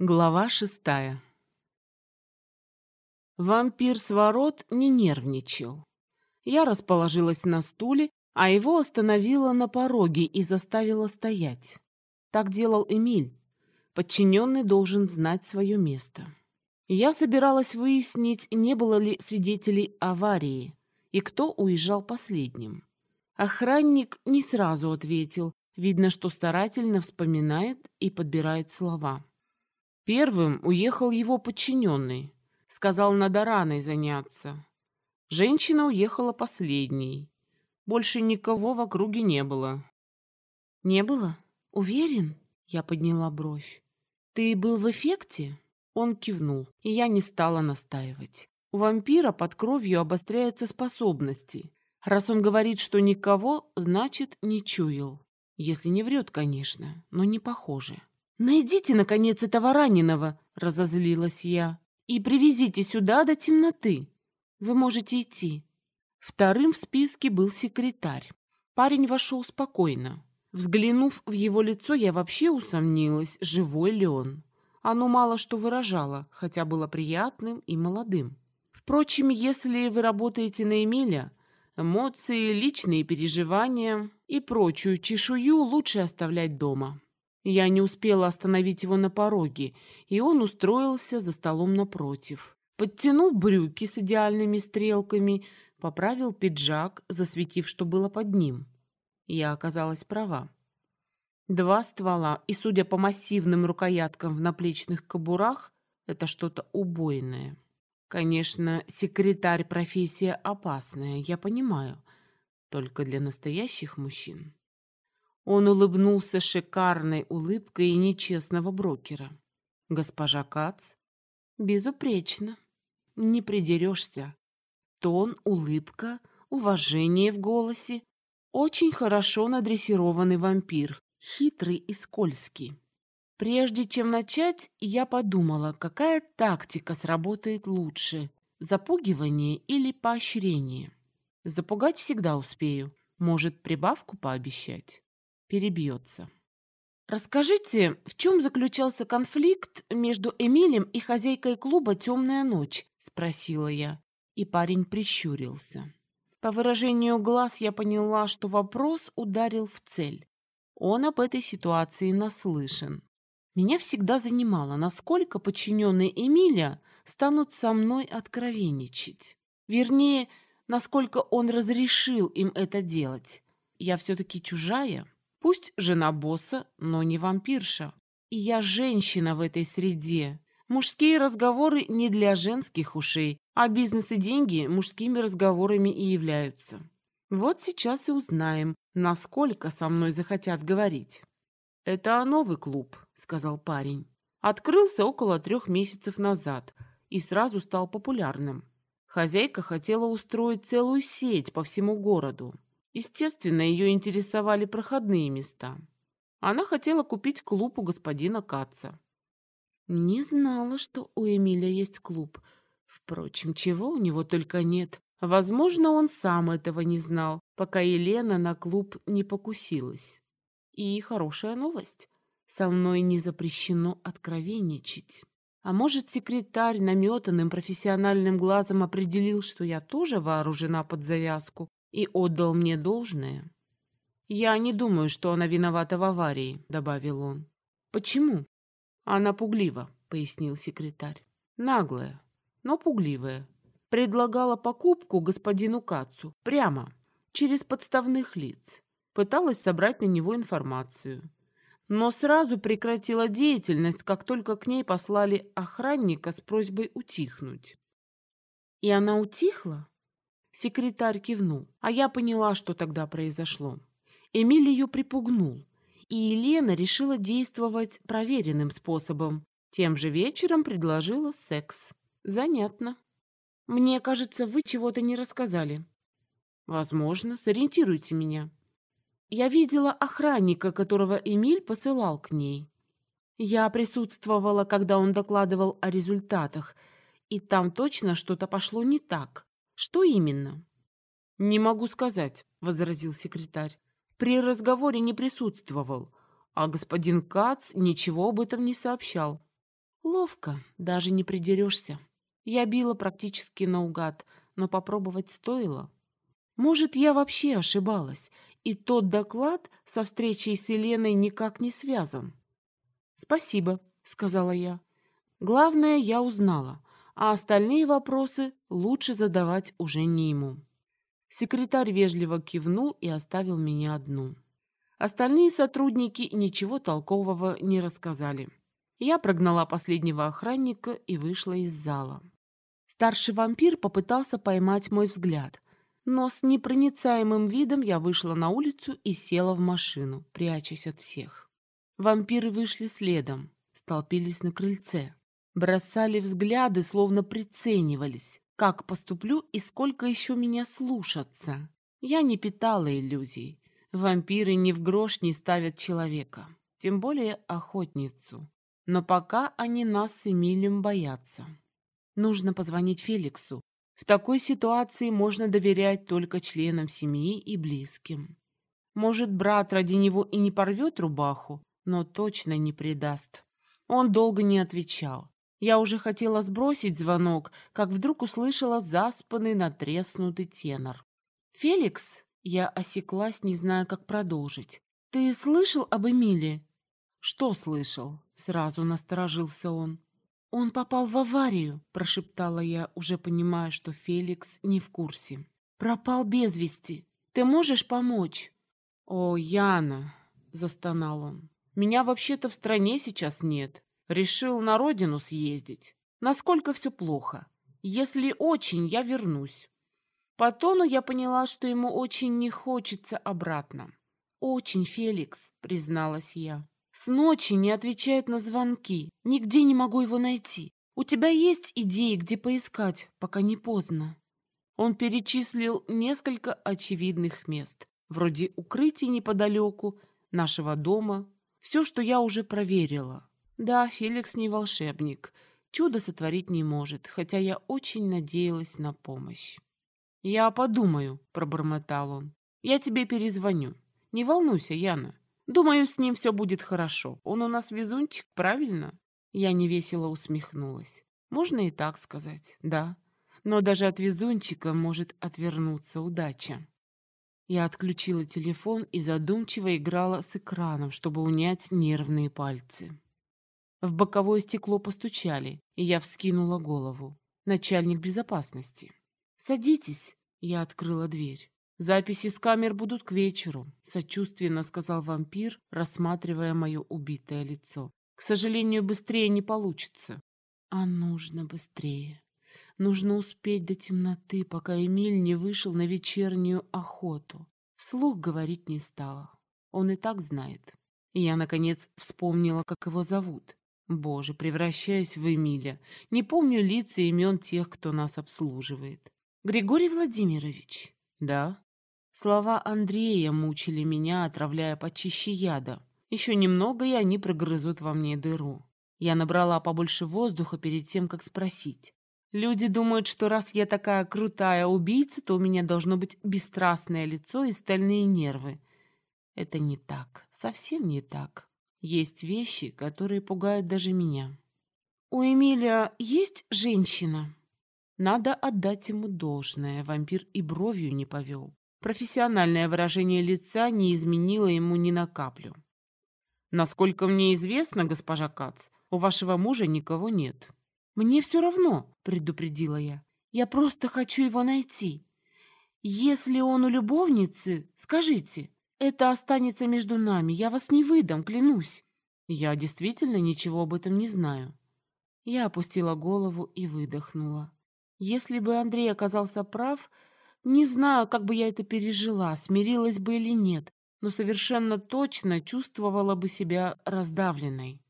Глава шестая Вампир с ворот не нервничал. Я расположилась на стуле, а его остановила на пороге и заставила стоять. Так делал Эмиль. Подчиненный должен знать свое место. Я собиралась выяснить, не было ли свидетелей аварии и кто уезжал последним. Охранник не сразу ответил. Видно, что старательно вспоминает и подбирает слова. Первым уехал его подчиненный. Сказал, надо раной заняться. Женщина уехала последней. Больше никого в округе не было. «Не было? Уверен?» Я подняла бровь. «Ты был в эффекте?» Он кивнул, и я не стала настаивать. У вампира под кровью обостряются способности. Раз он говорит, что никого, значит, не чуял. Если не врет, конечно, но не похоже. «Найдите, наконец, этого раненого!» — разозлилась я. «И привезите сюда до темноты. Вы можете идти». Вторым в списке был секретарь. Парень вошел спокойно. Взглянув в его лицо, я вообще усомнилась, живой ли он. Оно мало что выражало, хотя было приятным и молодым. Впрочем, если вы работаете на Эмиля, эмоции, личные переживания и прочую чешую лучше оставлять дома. Я не успела остановить его на пороге, и он устроился за столом напротив. Подтянул брюки с идеальными стрелками, поправил пиджак, засветив, что было под ним. Я оказалась права. Два ствола, и, судя по массивным рукояткам в наплечных кобурах, это что-то убойное. Конечно, секретарь профессия опасная, я понимаю, только для настоящих мужчин. Он улыбнулся шикарной улыбкой нечестного брокера. «Госпожа Кац?» «Безупречно. Не придерешься. Тон, улыбка, уважение в голосе. Очень хорошо надрессированный вампир, хитрый и скользкий. Прежде чем начать, я подумала, какая тактика сработает лучше – запугивание или поощрение. Запугать всегда успею, может, прибавку пообещать перебьется. «Расскажите, в чем заключался конфликт между Эмилем и хозяйкой клуба «Темная ночь»?» – спросила я, и парень прищурился. По выражению глаз я поняла, что вопрос ударил в цель. Он об этой ситуации наслышан. Меня всегда занимало, насколько подчиненные Эмиля станут со мной откровенничать. Вернее, насколько он разрешил им это делать. Я все-таки чужая. Пусть жена босса, но не вампирша. И я женщина в этой среде. Мужские разговоры не для женских ушей, а бизнес и деньги мужскими разговорами и являются. Вот сейчас и узнаем, насколько со мной захотят говорить. «Это новый клуб», — сказал парень. Открылся около трех месяцев назад и сразу стал популярным. Хозяйка хотела устроить целую сеть по всему городу. Естественно, ее интересовали проходные места. Она хотела купить клуб у господина Каца. Не знала, что у Эмиля есть клуб. Впрочем, чего у него только нет. Возможно, он сам этого не знал, пока Елена на клуб не покусилась. И хорошая новость. Со мной не запрещено откровенничать. А может, секретарь наметанным профессиональным глазом определил, что я тоже вооружена под завязку и отдал мне должное. «Я не думаю, что она виновата в аварии», — добавил он. «Почему?» «Она пуглива», — пояснил секретарь. «Наглая, но пугливая. Предлагала покупку господину Кацу прямо, через подставных лиц. Пыталась собрать на него информацию. Но сразу прекратила деятельность, как только к ней послали охранника с просьбой утихнуть». «И она утихла?» Секретарь кивнул, а я поняла, что тогда произошло. Эмиль ее припугнул, и Елена решила действовать проверенным способом. Тем же вечером предложила секс. Занятно. Мне кажется, вы чего-то не рассказали. Возможно, сориентируйте меня. Я видела охранника, которого Эмиль посылал к ней. Я присутствовала, когда он докладывал о результатах, и там точно что-то пошло не так. Что именно? Не могу сказать, возразил секретарь. При разговоре не присутствовал, а господин Кац ничего об этом не сообщал. Ловко, даже не придерешься. Я била практически наугад, но попробовать стоило. Может, я вообще ошибалась, и тот доклад со встречей с Еленой никак не связан. «Спасибо», — сказала я. «Главное, я узнала, а остальные вопросы лучше задавать уже не ему». Секретарь вежливо кивнул и оставил меня одну. Остальные сотрудники ничего толкового не рассказали. Я прогнала последнего охранника и вышла из зала. Старший вампир попытался поймать мой взгляд, но с непроницаемым видом я вышла на улицу и села в машину, прячась от всех. Вампиры вышли следом, столпились на крыльце, бросали взгляды, словно приценивались, как поступлю и сколько еще меня слушаться. Я не питала иллюзий. Вампиры ни в грош не ставят человека, тем более охотницу. Но пока они нас с Эмилием боятся. Нужно позвонить Феликсу. В такой ситуации можно доверять только членам семьи и близким. Может, брат ради него и не порвет рубаху, но точно не предаст. Он долго не отвечал. Я уже хотела сбросить звонок, как вдруг услышала заспанный, натреснутый тенор. «Феликс?» Я осеклась, не зная, как продолжить. «Ты слышал об Эмиле?» «Что слышал?» Сразу насторожился он. «Он попал в аварию», — прошептала я, уже понимая, что Феликс не в курсе. «Пропал без вести. Ты можешь помочь?» «О, Яна!» — застонал он. «Меня вообще-то в стране сейчас нет. Решил на родину съездить. Насколько все плохо? Если очень, я вернусь». По тону я поняла, что ему очень не хочется обратно. «Очень, Феликс», — призналась я. С ночи не отвечает на звонки. Нигде не могу его найти. У тебя есть идеи, где поискать, пока не поздно?» Он перечислил несколько очевидных мест, вроде укрытий неподалеку, нашего дома. Все, что я уже проверила. Да, Феликс не волшебник. Чудо сотворить не может, хотя я очень надеялась на помощь. «Я подумаю», — пробормотал он. «Я тебе перезвоню. Не волнуйся, Яна. Думаю, с ним все будет хорошо. Он у нас везунчик, правильно?» Я невесело усмехнулась. «Можно и так сказать, да. Но даже от везунчика может отвернуться удача». Я отключила телефон и задумчиво играла с экраном, чтобы унять нервные пальцы. В боковое стекло постучали, и я вскинула голову. Начальник безопасности. «Садитесь», — я открыла дверь. «Записи с камер будут к вечеру», — сочувственно сказал вампир, рассматривая мое убитое лицо. «К сожалению, быстрее не получится». «А нужно быстрее. Нужно успеть до темноты, пока Эмиль не вышел на вечернюю охоту». Вслух говорить не стала. Он и так знает. И я, наконец, вспомнила, как его зовут. Боже, превращаясь в Эмиля, не помню лица и имен тех, кто нас обслуживает. «Григорий Владимирович?» «Да?» Слова Андрея мучили меня, отравляя почище яда. Еще немного, и они прогрызут во мне дыру. Я набрала побольше воздуха перед тем, как спросить. Люди думают, что раз я такая крутая убийца, то у меня должно быть бесстрастное лицо и стальные нервы. Это не так, совсем не так. Есть вещи, которые пугают даже меня. У Эмилия есть женщина? Надо отдать ему должное, вампир и бровью не повел. Профессиональное выражение лица не изменило ему ни на каплю. «Насколько мне известно, госпожа Кац, у вашего мужа никого нет». «Мне все равно», — предупредила я. «Я просто хочу его найти. Если он у любовницы, скажите, это останется между нами, я вас не выдам, клянусь». «Я действительно ничего об этом не знаю». Я опустила голову и выдохнула. Если бы Андрей оказался прав, не знаю, как бы я это пережила, смирилась бы или нет, но совершенно точно чувствовала бы себя раздавленной.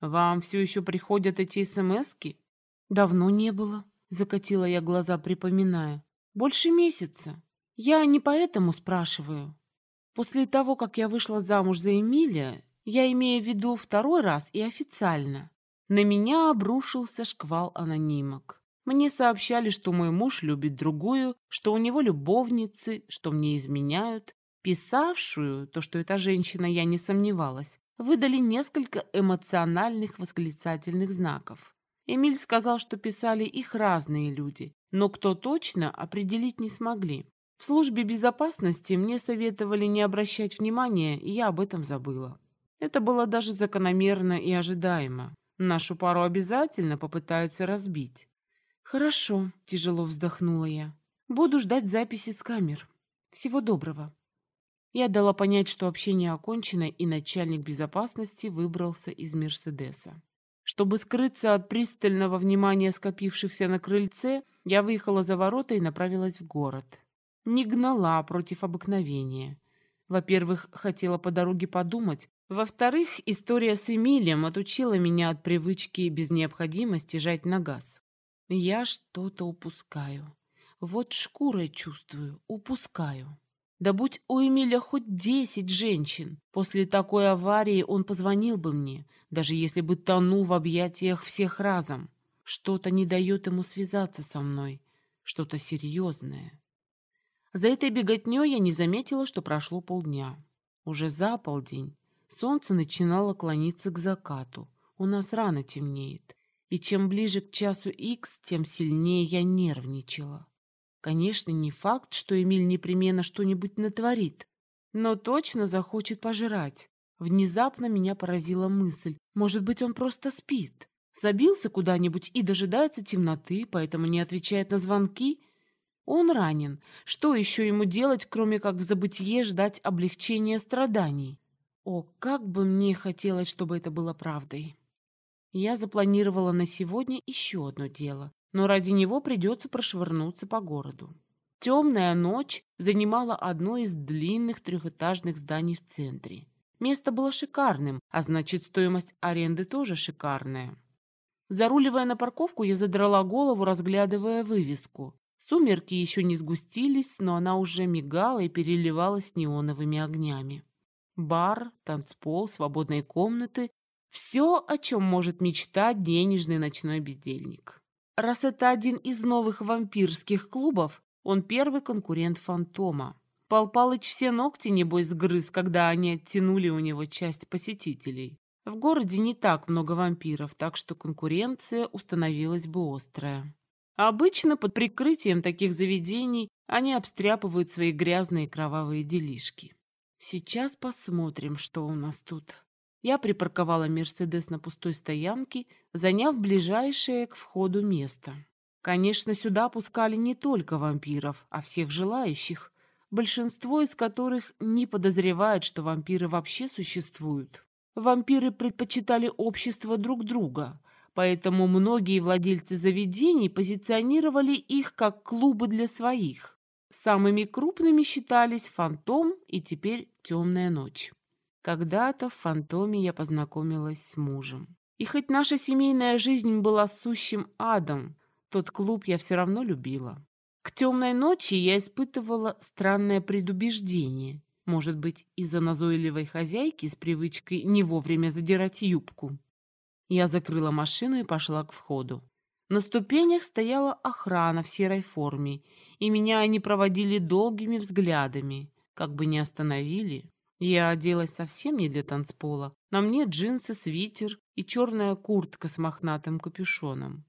«Вам все еще приходят эти СМСки?» «Давно не было», — закатила я глаза, припоминая. «Больше месяца. Я не поэтому спрашиваю. После того, как я вышла замуж за Эмилия, я имею в виду второй раз и официально, на меня обрушился шквал анонимок. Мне сообщали, что мой муж любит другую, что у него любовницы, что мне изменяют. Писавшую, то, что эта женщина, я не сомневалась, выдали несколько эмоциональных восклицательных знаков. Эмиль сказал, что писали их разные люди, но кто точно определить не смогли. В службе безопасности мне советовали не обращать внимания, и я об этом забыла. Это было даже закономерно и ожидаемо. Нашу пару обязательно попытаются разбить. «Хорошо», — тяжело вздохнула я. «Буду ждать записи с камер. Всего доброго». Я дала понять, что общение окончено, и начальник безопасности выбрался из «Мерседеса». Чтобы скрыться от пристального внимания скопившихся на крыльце, я выехала за ворота и направилась в город. Не гнала против обыкновения. Во-первых, хотела по дороге подумать. Во-вторых, история с Эмилием отучила меня от привычки без необходимости жать на газ. Я что-то упускаю. Вот шкурой чувствую, упускаю. Да будь у Эмиля хоть десять женщин, после такой аварии он позвонил бы мне, даже если бы тонул в объятиях всех разом. Что-то не дает ему связаться со мной, что-то серьезное. За этой беготней я не заметила, что прошло полдня. Уже за полдень солнце начинало клониться к закату. У нас рано темнеет. И чем ближе к часу икс, тем сильнее я нервничала. Конечно, не факт, что Эмиль непременно что-нибудь натворит, но точно захочет пожрать. Внезапно меня поразила мысль, может быть, он просто спит. Забился куда-нибудь и дожидается темноты, поэтому не отвечает на звонки. Он ранен. Что еще ему делать, кроме как в забытье ждать облегчения страданий? О, как бы мне хотелось, чтобы это было правдой. Я запланировала на сегодня еще одно дело, но ради него придется прошвырнуться по городу. Темная ночь занимала одно из длинных трехэтажных зданий в центре. Место было шикарным, а значит, стоимость аренды тоже шикарная. Заруливая на парковку, я задрала голову, разглядывая вывеску. Сумерки еще не сгустились, но она уже мигала и переливалась неоновыми огнями. Бар, танцпол, свободные комнаты все, о чем может мечтать денежный ночной бездельник. Раз это один из новых вампирских клубов, он первый конкурент Фантома. Пал Палыч все ногти, небось, сгрыз, когда они оттянули у него часть посетителей. В городе не так много вампиров, так что конкуренция установилась бы острая. Обычно под прикрытием таких заведений они обстряпывают свои грязные кровавые делишки. Сейчас посмотрим, что у нас тут. Я припарковала «Мерседес» на пустой стоянке, заняв ближайшее к входу место. Конечно, сюда пускали не только вампиров, а всех желающих, большинство из которых не подозревает, что вампиры вообще существуют. Вампиры предпочитали общество друг друга, поэтому многие владельцы заведений позиционировали их как клубы для своих. Самыми крупными считались «Фантом» и теперь «Темная ночь». Когда-то в фантоме я познакомилась с мужем. И хоть наша семейная жизнь была сущим адом, тот клуб я все равно любила. К темной ночи я испытывала странное предубеждение. Может быть, из-за назойливой хозяйки с привычкой не вовремя задирать юбку. Я закрыла машину и пошла к входу. На ступенях стояла охрана в серой форме, и меня они проводили долгими взглядами. Как бы не остановили, я оделась совсем не для танцпола. На мне джинсы, свитер и черная куртка с мохнатым капюшоном.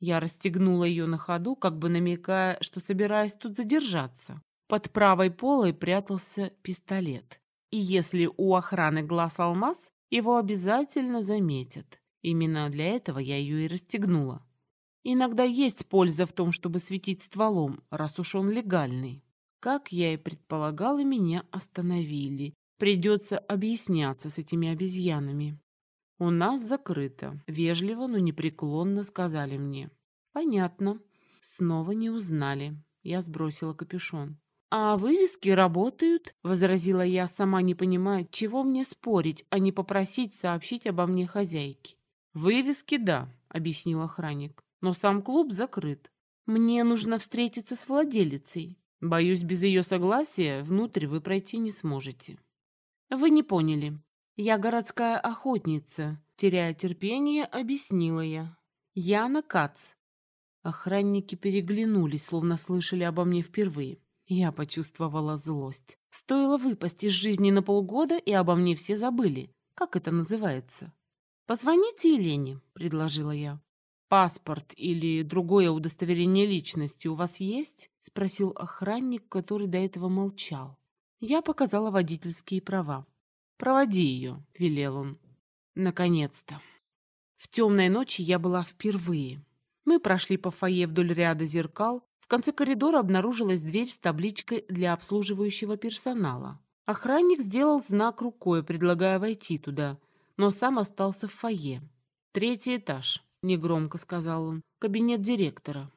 Я расстегнула ее на ходу, как бы намекая, что собираюсь тут задержаться. Под правой полой прятался пистолет. И если у охраны глаз алмаз, его обязательно заметят. Именно для этого я ее и расстегнула. Иногда есть польза в том, чтобы светить стволом, раз уж он легальный. Как я и предполагала, меня остановили Придется объясняться с этими обезьянами. У нас закрыто. Вежливо, но непреклонно сказали мне. Понятно. Снова не узнали. Я сбросила капюшон. «А вывески работают?» — возразила я, сама не понимая, чего мне спорить, а не попросить сообщить обо мне хозяйке. «Вывески — да», — объяснил охранник, — «но сам клуб закрыт. Мне нужно встретиться с владелицей. Боюсь, без ее согласия внутрь вы пройти не сможете». «Вы не поняли. Я городская охотница», — теряя терпение, объяснила я. «Яна Кац». Охранники переглянулись, словно слышали обо мне впервые. Я почувствовала злость. Стоило выпасть из жизни на полгода, и обо мне все забыли. Как это называется? Позвоните Елене, предложила я. «Паспорт или другое удостоверение личности у вас есть?» — спросил охранник, который до этого молчал. Я показала водительские права. «Проводи ее», — велел он. Наконец-то. В темной ночи я была впервые. Мы прошли по фойе вдоль ряда зеркал. В конце коридора обнаружилась дверь с табличкой для обслуживающего персонала. Охранник сделал знак рукой, предлагая войти туда, но сам остался в фойе. Третий этаж. — негромко сказал он, — кабинет директора.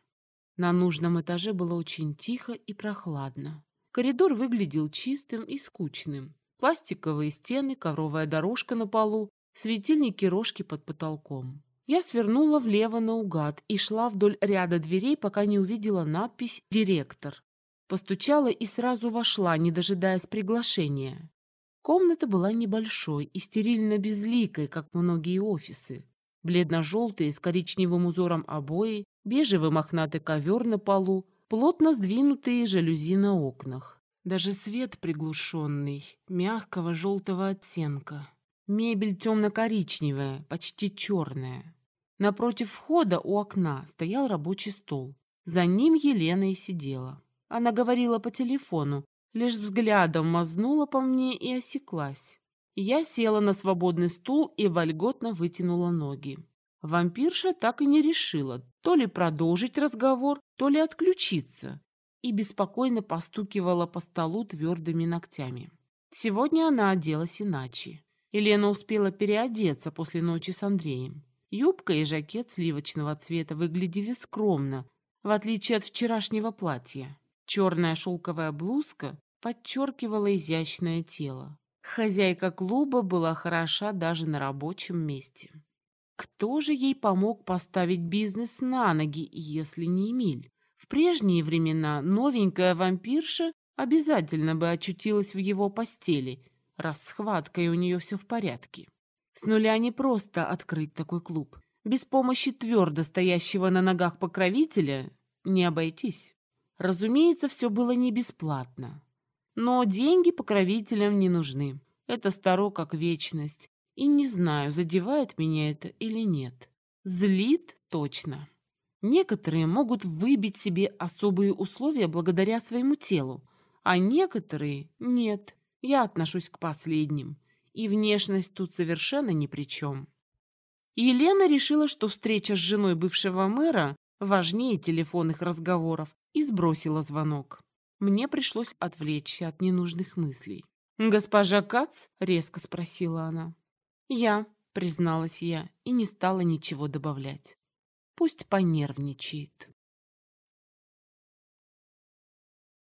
На нужном этаже было очень тихо и прохладно. Коридор выглядел чистым и скучным. Пластиковые стены, ковровая дорожка на полу, светильники рожки под потолком. Я свернула влево наугад и шла вдоль ряда дверей, пока не увидела надпись «Директор». Постучала и сразу вошла, не дожидаясь приглашения. Комната была небольшой и стерильно безликой, как многие офисы бледно-желтые с коричневым узором обои, бежевый мохнатый ковер на полу, плотно сдвинутые жалюзи на окнах. Даже свет приглушенный, мягкого желтого оттенка. Мебель темно-коричневая, почти черная. Напротив входа у окна стоял рабочий стол. За ним Елена и сидела. Она говорила по телефону, лишь взглядом мазнула по мне и осеклась. Я села на свободный стул и вольготно вытянула ноги. Вампирша так и не решила то ли продолжить разговор, то ли отключиться, и беспокойно постукивала по столу твердыми ногтями. Сегодня она оделась иначе. Елена успела переодеться после ночи с Андреем. Юбка и жакет сливочного цвета выглядели скромно, в отличие от вчерашнего платья. Черная шелковая блузка подчеркивала изящное тело. Хозяйка клуба была хороша даже на рабочем месте. Кто же ей помог поставить бизнес на ноги, если не Эмиль? В прежние времена новенькая вампирша обязательно бы очутилась в его постели, раз с хваткой у нее все в порядке. С нуля не просто открыть такой клуб. Без помощи твердо стоящего на ногах покровителя не обойтись. Разумеется, все было не бесплатно. Но деньги покровителям не нужны. Это старо как вечность. И не знаю, задевает меня это или нет. Злит точно. Некоторые могут выбить себе особые условия благодаря своему телу, а некоторые — нет. Я отношусь к последним. И внешность тут совершенно ни при чем. Елена решила, что встреча с женой бывшего мэра важнее телефонных разговоров, и сбросила звонок. Мне пришлось отвлечься от ненужных мыслей. «Госпожа Кац?» — резко спросила она. «Я», — призналась я и не стала ничего добавлять. «Пусть понервничает».